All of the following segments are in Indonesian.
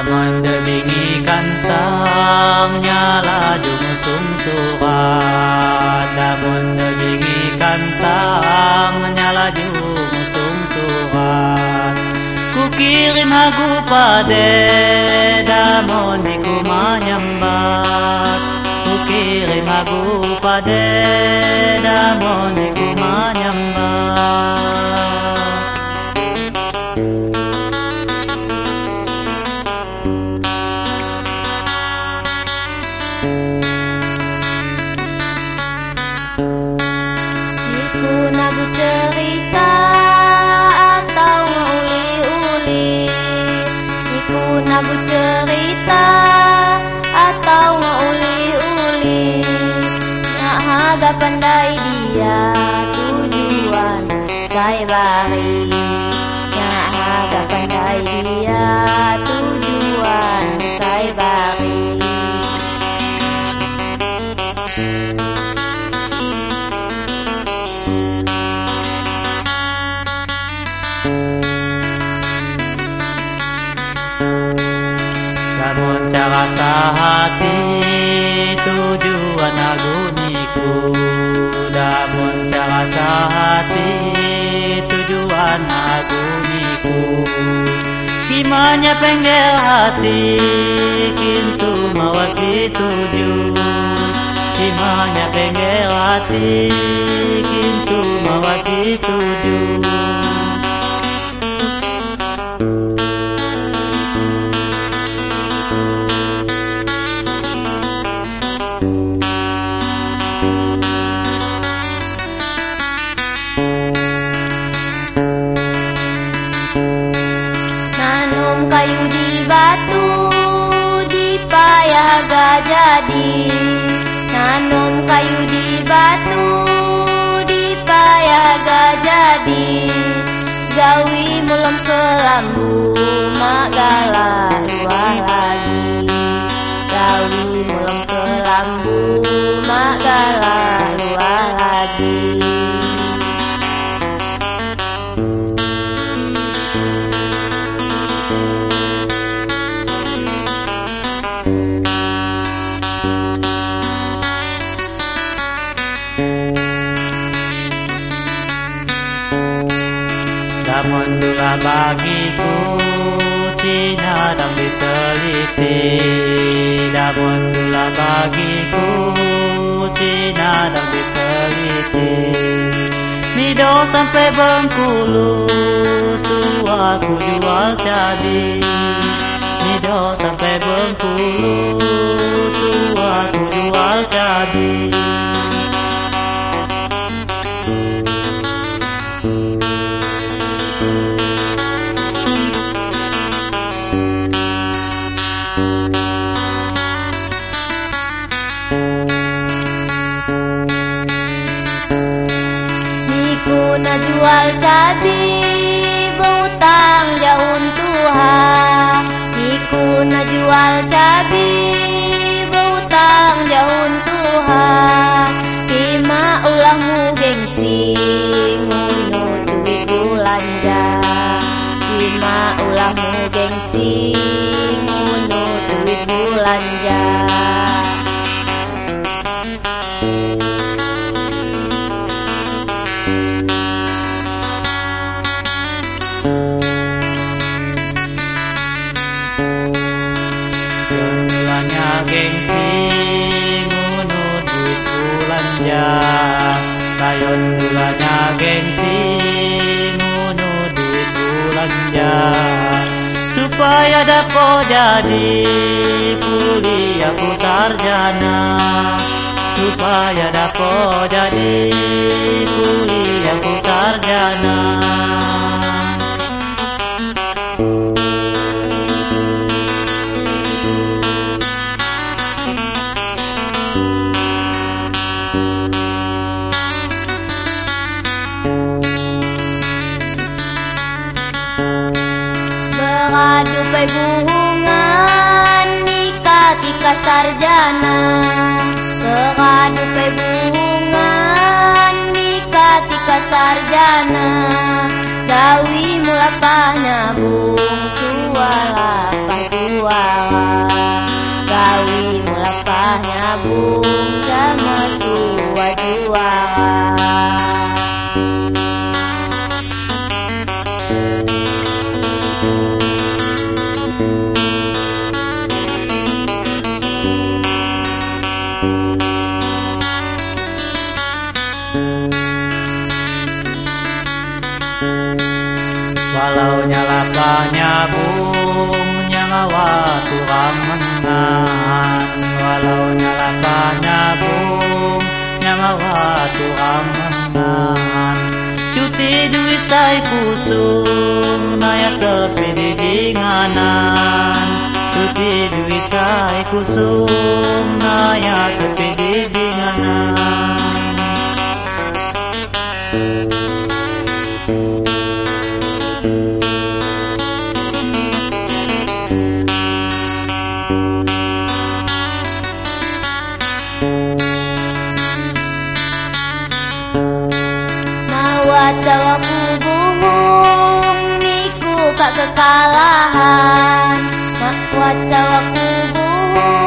Daman debingi kantang nyala jung sum surat Daman debingi kantang nyala jung sum surat Ku kirim hagu pade Nabu cerita atau uli-uli Nak haga pandai dia tujuan saya bari Nak haga pandai dia Namun cara hati tujuan aguniku. Namun cara hati tujuan aguniku. Kimanya penggel hati kintu mawasi tuju Kimanya penggel hati kintu mawasi tuju jadi. Nanum kayu di batu dipayah gak jadi. Gawi mulam ke lambu mak dan diteliti Namun dula bagiku dan diteliti Mido sampai Bengkulu Suaku jual jadi Mido sampai Bengkulu jual cabi gengsi ngunu duit belanja kayon dulanya gengsi ngunu duit belanja supaya dapat jadi kuliah ku sarjana supaya dapat jadi kuliah ku sarjana tu amangan Cuti duit tay kusung Naya terpedihinganan Cuti duit tay kusung Naya terpedihinganan Nak waca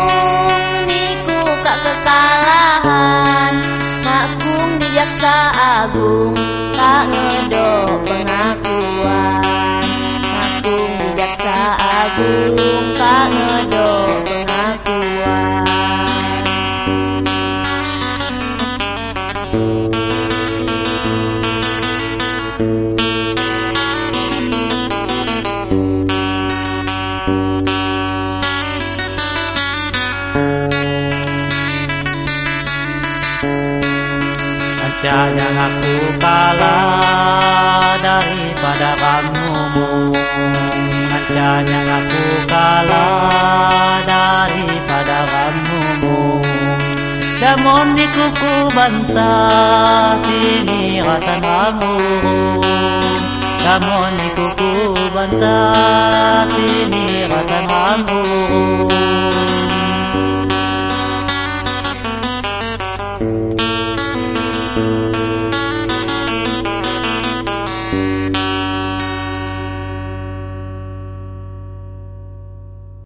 kuku bantah Tini rasa kamu Namun di kuku